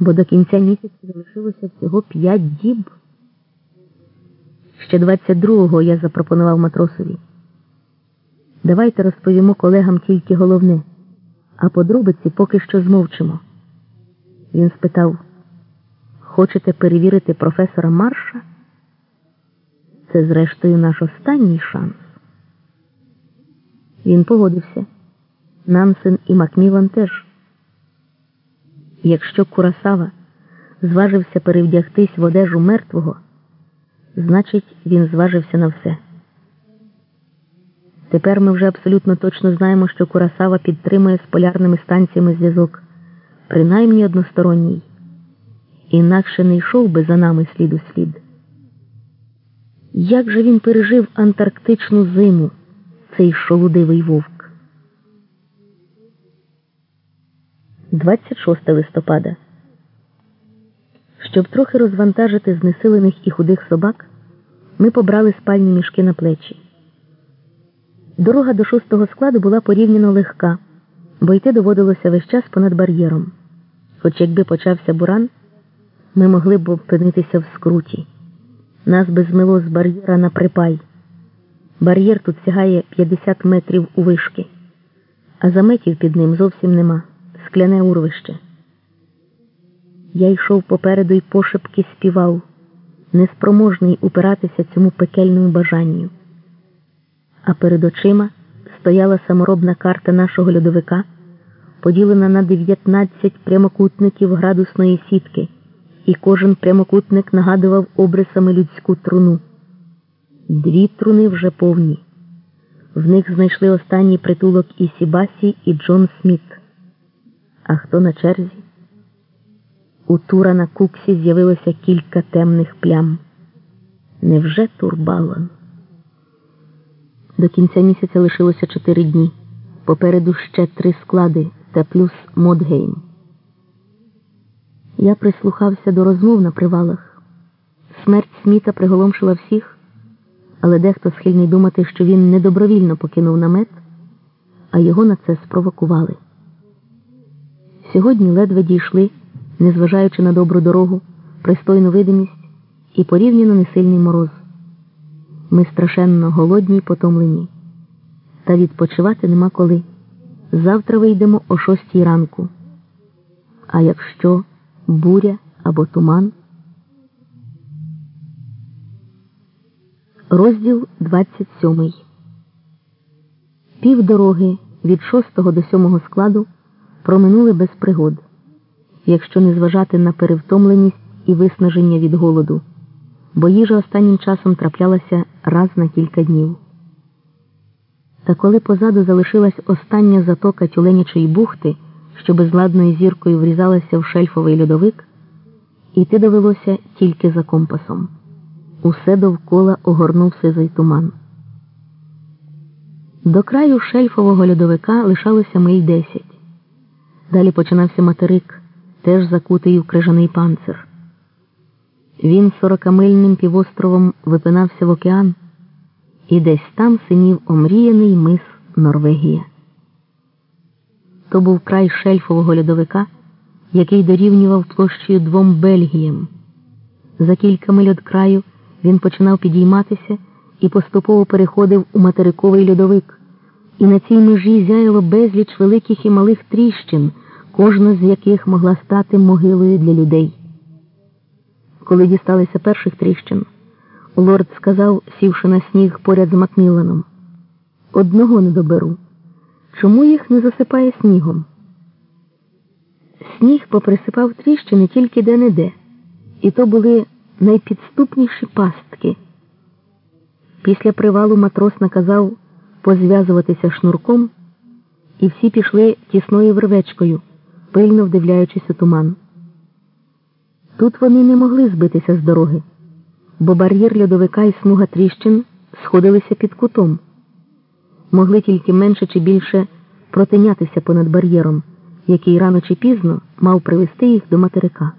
бо до кінця місяця залишилося всього п'ять діб. Ще 22-го я запропонував матросові. Давайте розповімо колегам тільки головне, а подробиці поки що змовчимо. Він спитав: Хочете перевірити професора Марша? Це, зрештою, наш останній шанс. Він погодився. Нансен і Макмілан теж. Якщо Курасава зважився перевдягтись в одежу мертвого, значить, він зважився на все. Тепер ми вже абсолютно точно знаємо, що Курасава підтримує з полярними станціями зв'язок, принаймні односторонній, інакше не йшов би за нами слід у слід. Як же він пережив антарктичну зиму, цей шолудивий вовк? 26 листопада. Щоб трохи розвантажити знесилених і худих собак, ми побрали спальні мішки на плечі. Дорога до шостого складу була порівняно легка, бо йти доводилося весь час понад бар'єром. Хоч якби почався буран, ми могли б опинитися в скруті. Нас би змило з бар'єра на припай. Бар'єр тут сягає 50 метрів у вишки, а заметів під ним зовсім нема скляне урвище. Я йшов попереду й пошепки співав, неспроможний упиратися цьому пекельному бажанню. А перед очима стояла саморобна карта нашого льодовика, поділена на 19 прямокутників градусної сітки, і кожен прямокутник нагадував обрисами людську труну. Дві труни вже повні. В них знайшли останній притулок і Сібасі, і Джон Сміт. А хто на черзі? У тура на куксі з'явилося кілька темних плям. Невже турбалан? До кінця місяця лишилося чотири дні. Попереду ще три склади та плюс Модгейм. Я прислухався до розмов на привалах. Смерть Сміта приголомшила всіх, але дехто схильний думати, що він недобровільно покинув намет, а його на це спровокували. Сьогодні ледве дійшли, незважаючи на добру дорогу, пристойну видимість і порівняно несильний мороз. Ми страшенно голодні й потомлені. Та відпочивати нема коли. Завтра вийдемо о шостій ранку. А якщо буря або туман? Розділ 27 Півдороги від шостого до сьомого складу проминули без пригод, якщо не зважати на перевтомленість і виснаження від голоду, бо їжа останнім часом траплялася раз на кілька днів. Та коли позаду залишилась остання затока тюленячої бухти, що безладною зіркою врізалася в шельфовий льодовик, іти довелося тільки за компасом. Усе довкола огорнув сизий туман. До краю шельфового льодовика лишалося миль десять. Далі починався материк, теж закутий в крижаний панцир. Він сорокамильним півостровом випинався в океан, і десь там синів омріяний мис Норвегія. То був край шельфового льодовика, який дорівнював площею двом Бельгіям. За кілька миль від краю він починав підійматися і поступово переходив у материковий льодовик і на цій межі зяяло безліч великих і малих тріщин, кожна з яких могла стати могилою для людей. Коли дісталися перших тріщин, лорд сказав, сівши на сніг поряд з Макміланом, одного не доберу. Чому їх не засипає снігом? Сніг поприсипав тріщини тільки де-не-де, і то були найпідступніші пастки. Після привалу матрос наказав позв'язуватися шнурком, і всі пішли тісною вервечкою, пильно вдивляючись у туман. Тут вони не могли збитися з дороги, бо бар'єр льодовика і смуга тріщин сходилися під кутом, могли тільки менше чи більше протинятися понад бар'єром, який рано чи пізно мав привести їх до материка.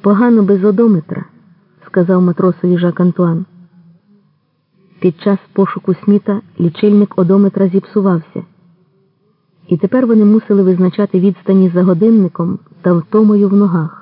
Погано без одометра, сказав матросові Жак Антуан. Під час пошуку сміта лічильник одометра зіпсувався, і тепер вони мусили визначати відстані за годинником та втомою в ногах.